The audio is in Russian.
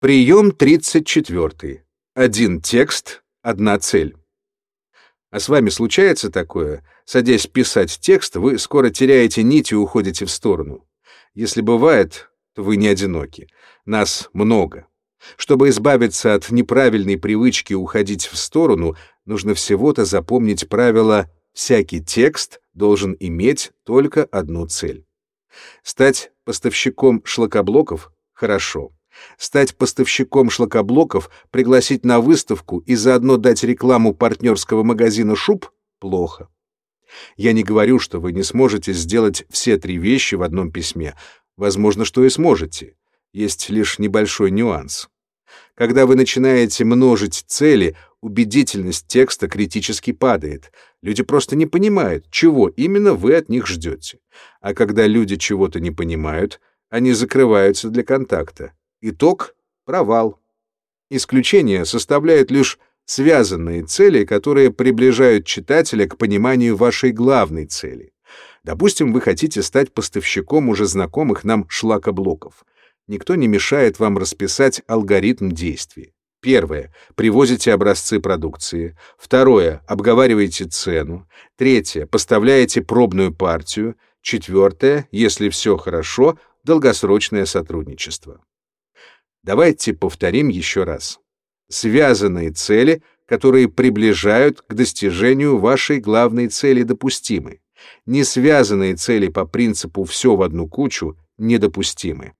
Прием 34. Один текст, одна цель. А с вами случается такое? Садясь писать текст, вы скоро теряете нить и уходите в сторону. Если бывает, то вы не одиноки. Нас много. Чтобы избавиться от неправильной привычки уходить в сторону, нужно всего-то запомнить правило «всякий текст должен иметь только одну цель». Стать поставщиком шлакоблоков — хорошо. Стать поставщиком шлакоблоков, пригласить на выставку и заодно дать рекламу партнерского магазина шуб — плохо. Я не говорю, что вы не сможете сделать все три вещи в одном письме. Возможно, что и сможете. Есть лишь небольшой нюанс. Когда вы начинаете множить цели, убедительность текста критически падает. Люди просто не понимают, чего именно вы от них ждете. А когда люди чего-то не понимают, они закрываются для контакта. Итог — провал. Исключение составляют лишь связанные цели, которые приближают читателя к пониманию вашей главной цели. Допустим, вы хотите стать поставщиком уже знакомых нам шлакоблоков. Никто не мешает вам расписать алгоритм действий. Первое. Привозите образцы продукции. Второе. Обговариваете цену. Третье. Поставляете пробную партию. Четвертое. Если все хорошо, долгосрочное сотрудничество. Давайте повторим еще раз. Связанные цели, которые приближают к достижению вашей главной цели допустимы. Несвязанные цели по принципу «все в одну кучу» недопустимы.